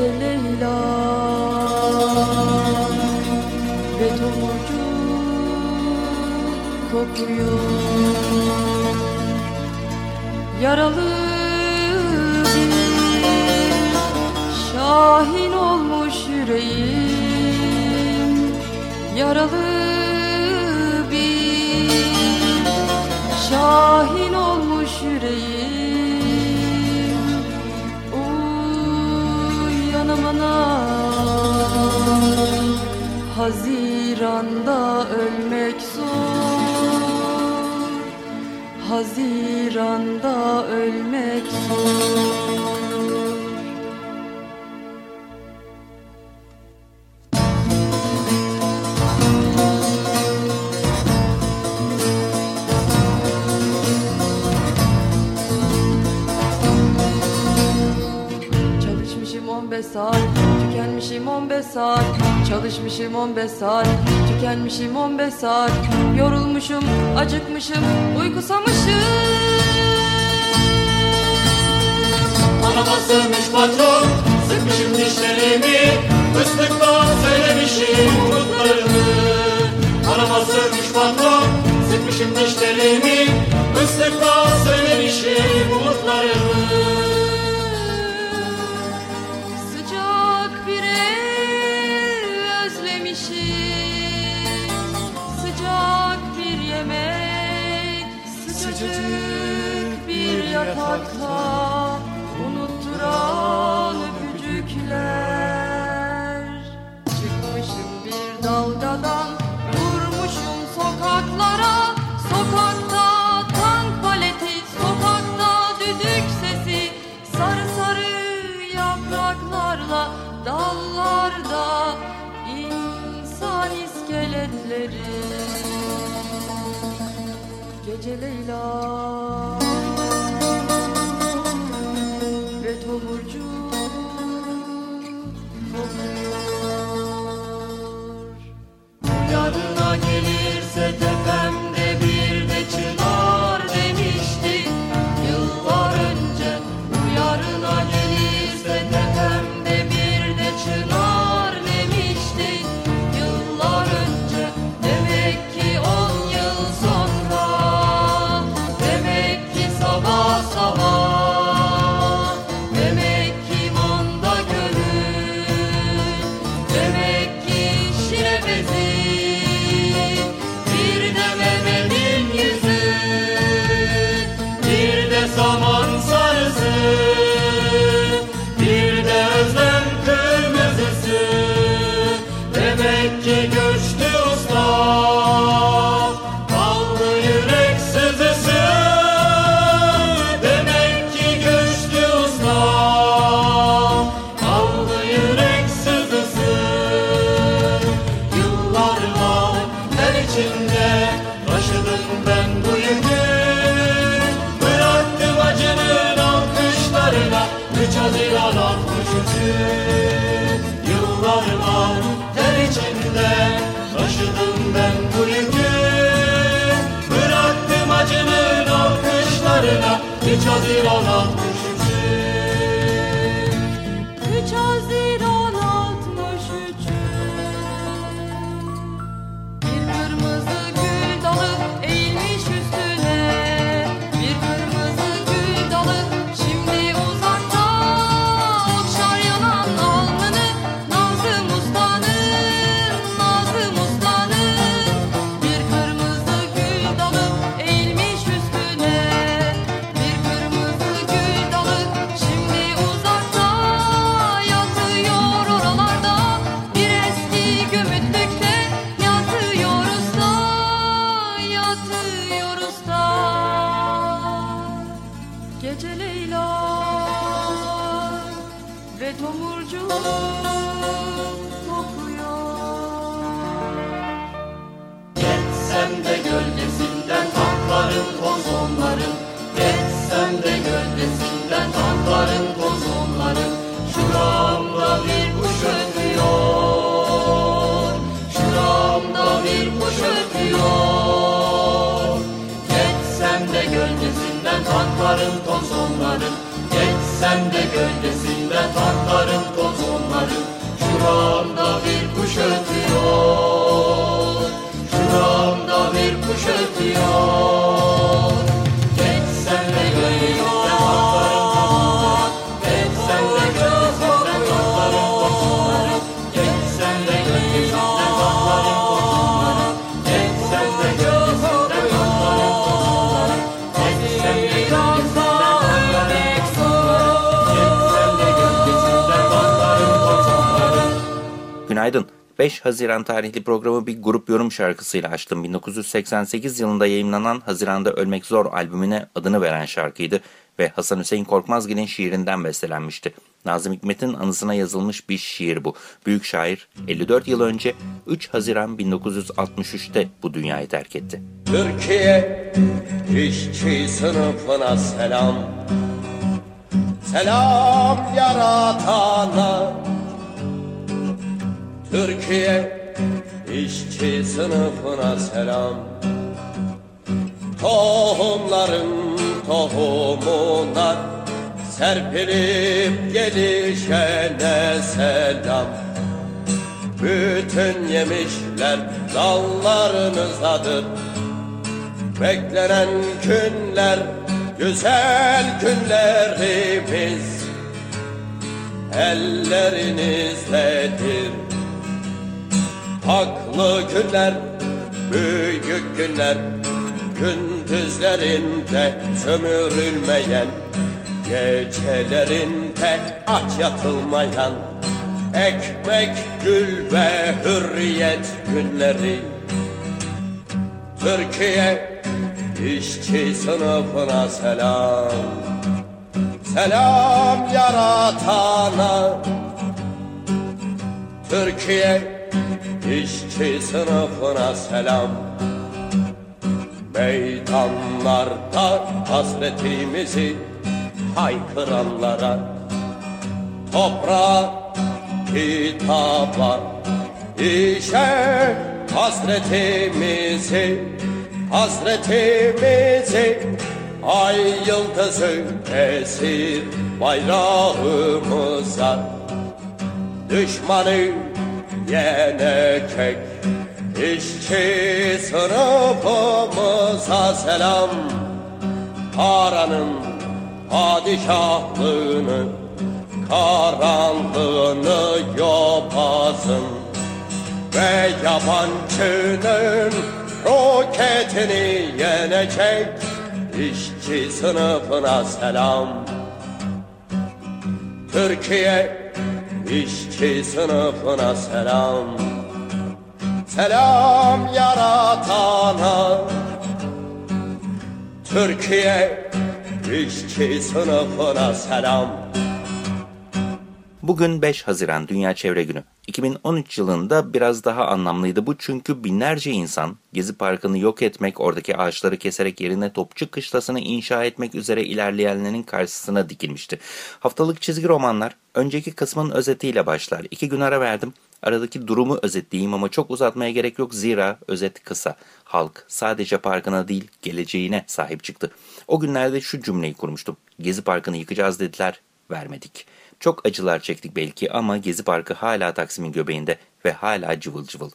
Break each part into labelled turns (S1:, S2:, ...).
S1: geceler ve tomurcu kokuyor Yaralı bir şahin olmuş yüreğim. Yaralı bir şahin Haziranda ölmek zor. Haziranda ölmek zor. Saat Tükenmişim 15 saat. Çalışmışım 15 saat, tükenmişim 15 saat. Yorulmuşum, acıkmışım, uykusamışım
S2: Anama sığmış patron, sıkmışım dişlerimi. Fıstıktan söylemişim umutlarımı. Anama sığmış patron, sıkmışım dişlerimi. Fıstıktan söylemişim umutlarımı. Geçsem de
S3: 5 Haziran tarihli programı bir grup yorum şarkısıyla açtım. 1988 yılında yayınlanan Haziran'da Ölmek Zor albümüne adını veren şarkıydı ve Hasan Hüseyin Korkmazgil'in şiirinden bestelenmişti. Nazım Hikmet'in anısına yazılmış bir şiir bu. Büyük şair 54 yıl önce 3 Haziran 1963'te bu dünyayı terk etti.
S4: Türkiye işçi sınıfına selam Selam yaratana Türkiye işçi sınıfına selam. Tohumların tohumuna Serpilip gelişene selam. Bütün yemişler dallarınızdadır Beklenen günler güzel günlerimiz. Ellerinizdedir Haklı günler, büyük günler Gündüzlerinde sömürülmeyen Gecelerinde aç yatılmayan Ekmek, gül ve hürriyet günleri. Türkiye işçi sınıfına selam. Selam yaratana. Türkiye işçi sınıfına selam. Meydanlarda hasretimizi haykıranlara Toprağa, kitaba, işe hasretimizi Hasretimizi ay yıldızı esir bayrağımıza. Düşmanı yenecek işçi sınıfımıza selam Paranın padişahlığını karanlığını yobazın ve yabancının roketini yenecek işçi sınıfına selam. Türkiye işçi sınıfına selam. Selam yaratana. Türkiye işçi sınıfına selam.
S3: Bugün 5 Haziran Dünya Çevre Günü. 2013 yılında biraz daha anlamlıydı bu çünkü binlerce insan Gezi Parkı'nı yok etmek, oradaki ağaçları keserek yerine Topçu Kışlası'nı inşa etmek üzere ilerleyenlerin karşısına dikilmişti. Haftalık çizgi romanlar önceki kısmın özetiyle başlar. İki gün ara verdim. Aradaki durumu özetleyeyim ama çok uzatmaya gerek yok zira özet kısa. Halk sadece parkına değil geleceğine sahip çıktı. O günlerde şu cümleyi kurmuştum. Gezi Parkı'nı yıkacağız dediler, vermedik. Çok acılar çektik belki ama Gezi Parkı hala Taksim'in göbeğinde ve hala cıvıl cıvıl.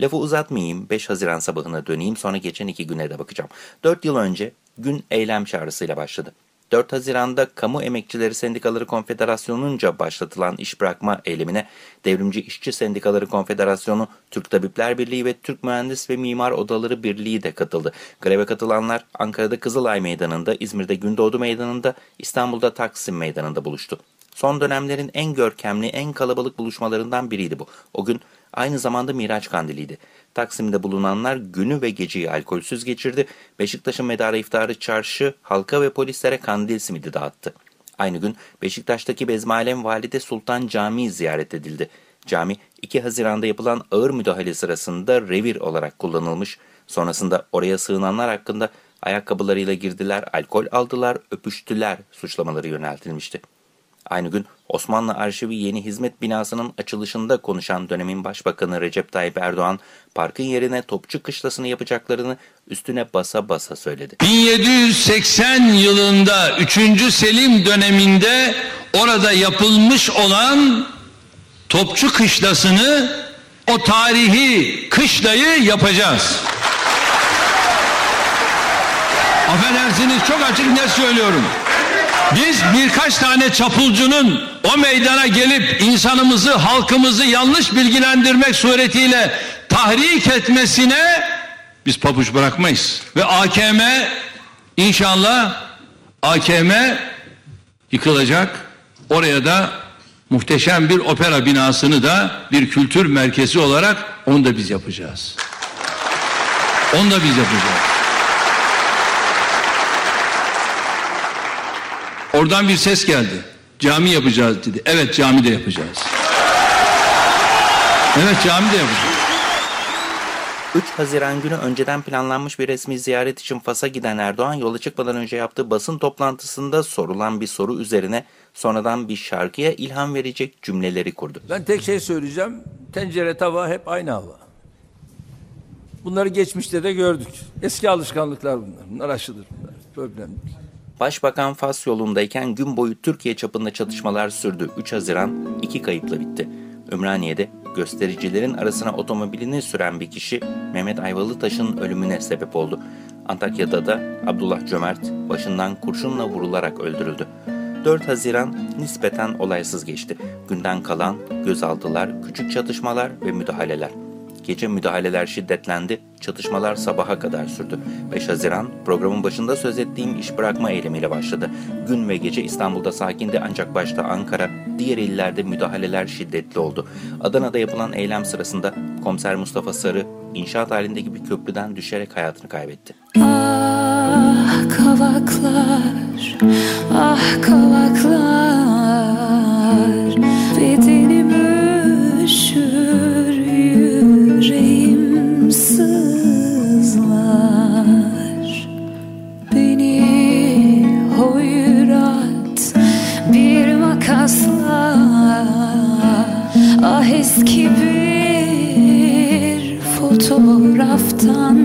S3: Lafı uzatmayayım 5 Haziran sabahına döneyim sonra geçen iki güne de bakacağım. 4 yıl önce gün eylem çağrısıyla başladı. 4 Haziran'da Kamu Emekçileri Sendikaları Konfederasyonu'nca başlatılan iş bırakma eylemine Devrimci İşçi Sendikaları Konfederasyonu, Türk Tabipler Birliği ve Türk Mühendis ve Mimar Odaları Birliği de katıldı. Greve katılanlar Ankara'da Kızılay Meydanı'nda, İzmir'de Gündoğdu Meydanı'nda, İstanbul'da Taksim Meydanı'nda buluştu. Son dönemlerin en görkemli, en kalabalık buluşmalarından biriydi bu. O gün Aynı zamanda Miraç Kandili'ydi. Taksim'de bulunanlar günü ve geceyi alkolsüz geçirdi. Beşiktaş'ın medarı iftarı çarşı halka ve polislere kandil simidi dağıttı. Aynı gün Beşiktaş'taki Bezmalem Valide Sultan Camii ziyaret edildi. Cami 2 Haziran'da yapılan ağır müdahale sırasında revir olarak kullanılmış. Sonrasında oraya sığınanlar hakkında ayakkabılarıyla girdiler, alkol aldılar, öpüştüler suçlamaları yöneltilmişti. Aynı gün Osmanlı Arşivi Yeni Hizmet Binası'nın açılışında konuşan dönemin Başbakanı Recep Tayyip Erdoğan, parkın yerine Topçu Kışlası'nı yapacaklarını üstüne basa basa söyledi.
S5: 1780 yılında 3. Selim döneminde orada yapılmış olan Topçu Kışlası'nı o tarihi kışlayı yapacağız. Affedersiniz çok açık ne söylüyorum. Biz birkaç tane çapulcunun o meydana gelip insanımızı, halkımızı yanlış bilgilendirmek suretiyle tahrik etmesine biz pabuç bırakmayız. Ve AKM inşallah AKM yıkılacak. Oraya da muhteşem bir opera binasını da bir kültür merkezi olarak onu da biz yapacağız. Onu da biz yapacağız. Oradan bir ses geldi. Cami yapacağız dedi. Evet cami de yapacağız. Evet cami de yapacağız.
S3: 3 Haziran günü önceden planlanmış bir resmi ziyaret için Fas'a giden Erdoğan yola çıkmadan önce yaptığı basın toplantısında sorulan bir soru üzerine sonradan bir şarkıya ilham verecek cümleleri kurdu.
S6: Ben tek şey söyleyeceğim. Tencere tava hep aynı hava. Bunları geçmişte de gördük. Eski alışkanlıklar bunlar. Bunlar aşılır. Bunlar. Problem değil.
S3: Başbakan Fas yolundayken gün boyu Türkiye çapında çatışmalar sürdü. 3 Haziran 2 kayıpla bitti. Ümraniye'de göstericilerin arasına otomobilini süren bir kişi Mehmet Ayvalıtaş'ın ölümüne sebep oldu. Antakya'da da Abdullah Cömert başından kurşunla vurularak öldürüldü. 4 Haziran nispeten olaysız geçti. Günden kalan gözaltılar, küçük çatışmalar ve müdahaleler. Gece müdahaleler şiddetlendi, çatışmalar sabaha kadar sürdü. 5 Haziran programın başında söz ettiğim iş bırakma eylemiyle başladı. Gün ve gece İstanbul'da sakindi ancak başta Ankara, diğer illerde müdahaleler şiddetli oldu. Adana'da yapılan eylem sırasında komiser Mustafa Sarı inşaat halindeki bir köprüden düşerek hayatını kaybetti.
S7: Ah kavaklar, ah kavaklar hoyrat bir makasla. Ah eski bir fotoğraftan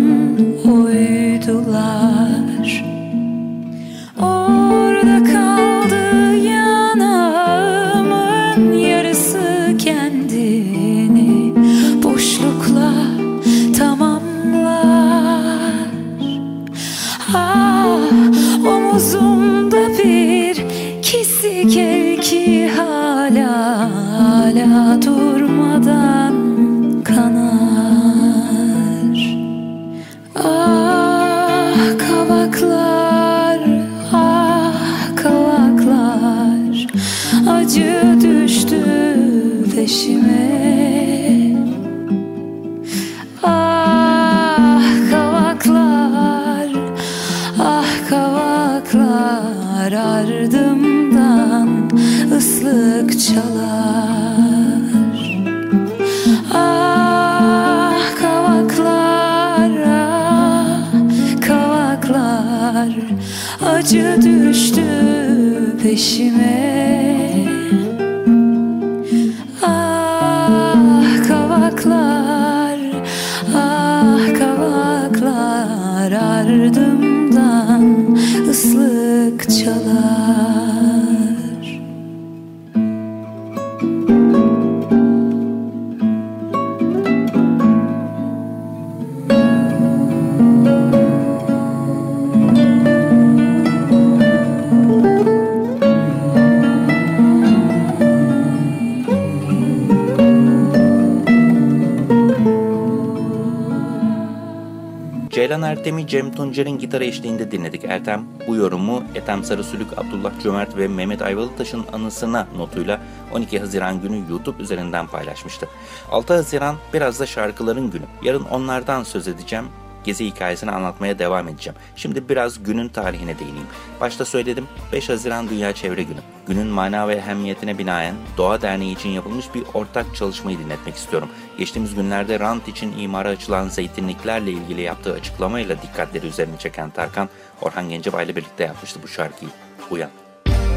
S3: Ertem'i Cem Tuncer'in gitar eşliğinde dinledik. Ertem bu yorumu Ethem Sarısülük, Abdullah Cömert ve Mehmet Ayvalıtaş'ın anısına notuyla 12 Haziran günü YouTube üzerinden paylaşmıştı. 6 Haziran biraz da şarkıların günü. Yarın onlardan söz edeceğim. Gezi hikayesini anlatmaya devam edeceğim. Şimdi biraz günün tarihine değineyim. Başta söyledim 5 Haziran Dünya Çevre Günü. Günün mana ve ehemmiyetine binaen Doğa Derneği için yapılmış bir ortak çalışmayı dinletmek istiyorum. Geçtiğimiz günlerde rant için imara açılan zeytinliklerle ilgili yaptığı açıklamayla dikkatleri üzerine çeken Tarkan, Orhan Gencebay ile birlikte yapmıştı bu şarkıyı. Uyan.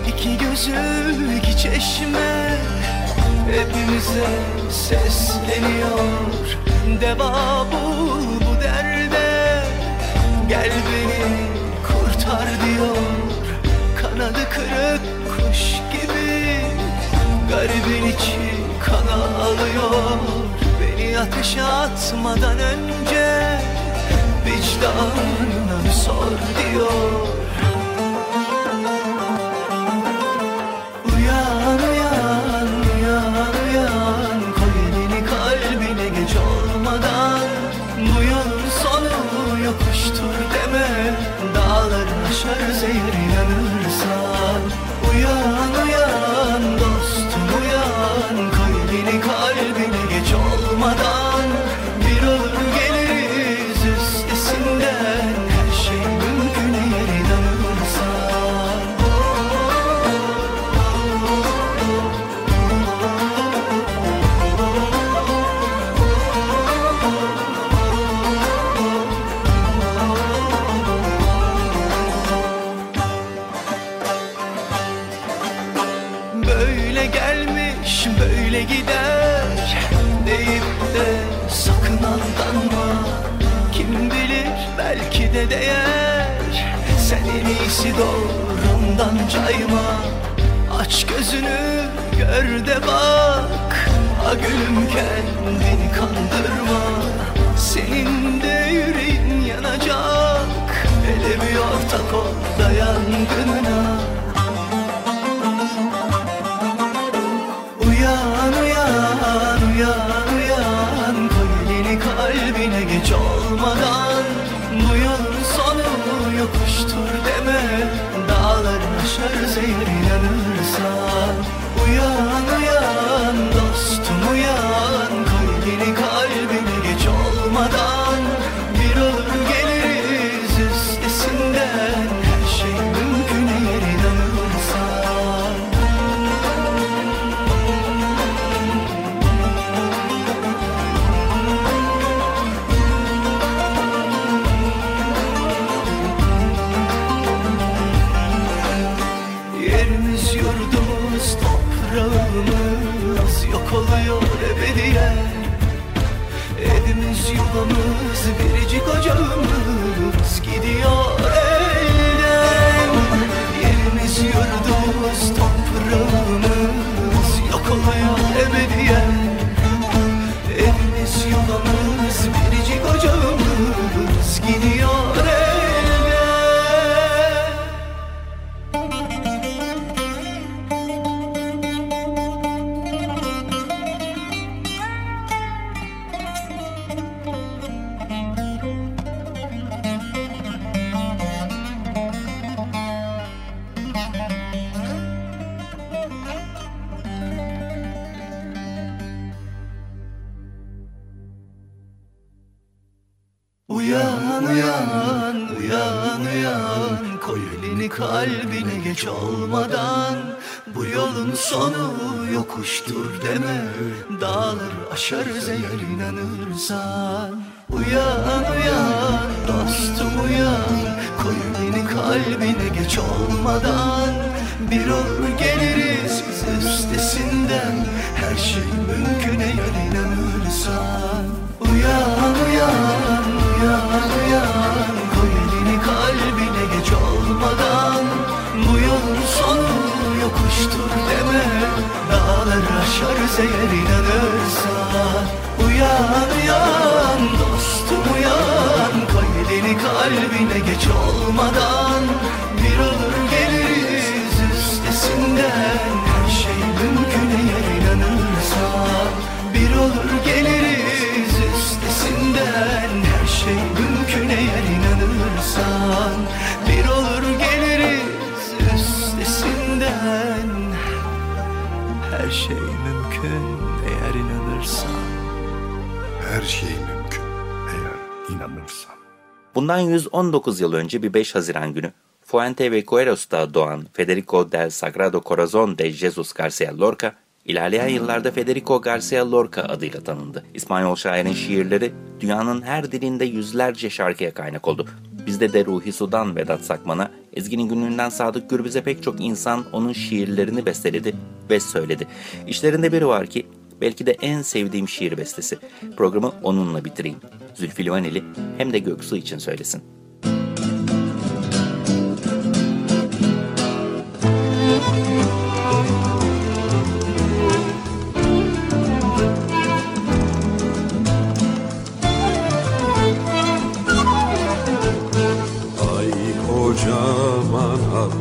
S8: İki gözüm iki çeşme Hepimize sesleniyor Deva bu Gel beni kurtar diyor. Kanadı kırık kuş gibi. Garibin içi kana alıyor. Beni ateşe atmadan önce Vicdanına sor diyor eğer inanırsan Uyan Deyip de sakın aldanma. Kim bilir belki de değer. Sen en iyisi doğrundan cayma. Aç gözünü gör de bak. Ha gülüm kendini kandırma. Senin de yüreğin yanacak. Hele bir ortak ol da Koy elini Yuvamız biricik ocağımız inanırsan Uyan uyan. Dostum uyan. Koy elini kalbine geç olmadan. Bir olur geliriz biz üstesinden. Her şey mümkün eğer inanırsan. Uyan uyan uyan uyan. Koy elini kalbine geç olmadan yokuştur deme. Dağları aşarız eğer inanırsan Uyan uyan dostum uyan. Koy elini kalbine geç olmadan. Bir olur geliriz üstesinden. Her şey mümkün eğer inanırsan Bir olur geliriz mümkün eğer inanırsan Her şey mümkün eğer inanırsan.
S3: Bundan 119 yıl önce bir 5 Haziran günü Fuente ve Cueros'ta doğan Federico del Sagrado Corazon de Jesus Garcia Lorca, ilerleyen yıllarda Federico Garcia Lorca adıyla tanındı. İspanyol şairin şiirleri dünyanın her dilinde yüzlerce şarkıya kaynak oldu. Bizde de Ruhi Sudan Vedat Sakman'a, Ezgi'nin günlüğünden Sadık Gürbüz'e pek çok insan onun şiirlerini besteledi ve söyledi. İşlerinde biri var ki belki de en sevdiğim şiir bestesi. Programı onunla bitireyim. Zülfü Livaneli hem de Göksu için söylesin.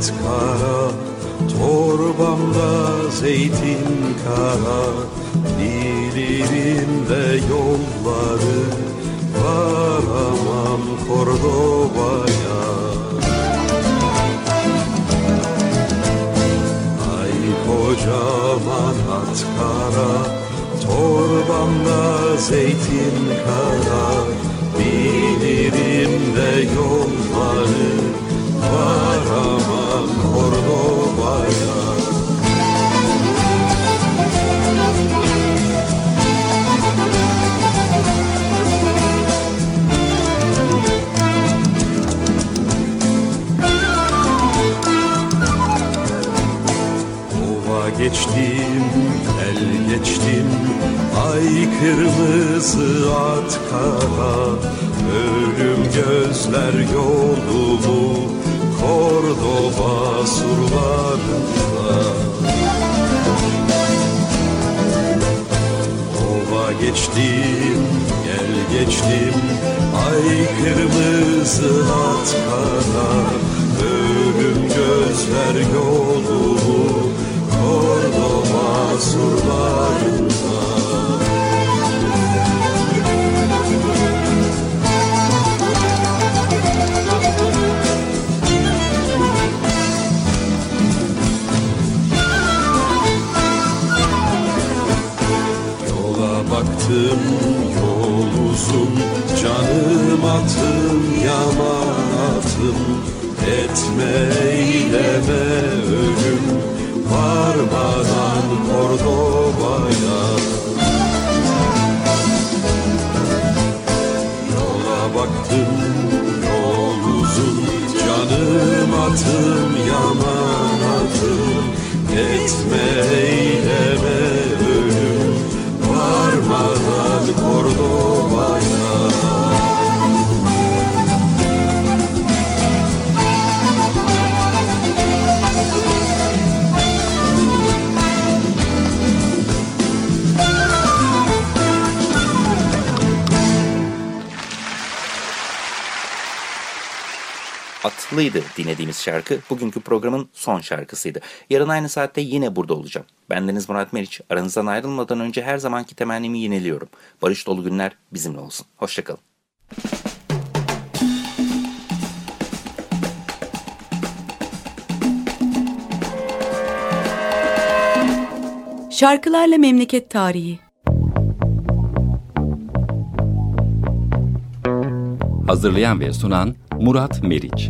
S9: Kara Torbamda zeytin kara. Bilirim de yolları Varamam Kordoba'ya. Ay kocaman at kara Torbamda zeytin kara kırmızı at kara Ölüm gözler yolumu Kordoba surlarında Etme eyleme ölüm Varmadan Kordoba'ya Yola baktım yol uzun Canım atım yaman atım. Etme
S3: Atlıydı dinlediğimiz şarkı. Bugünkü programın son şarkısıydı. Yarın aynı saatte yine burada olacağım. Bendeniz Murat Meriç. Aranızdan ayrılmadan önce her zamanki temennimi yineliyorum. Barış dolu günler bizimle olsun. Hoşçakalın.
S10: Şarkılarla Memleket Tarihi
S11: Hazırlayan ve sunan Murat Meriç.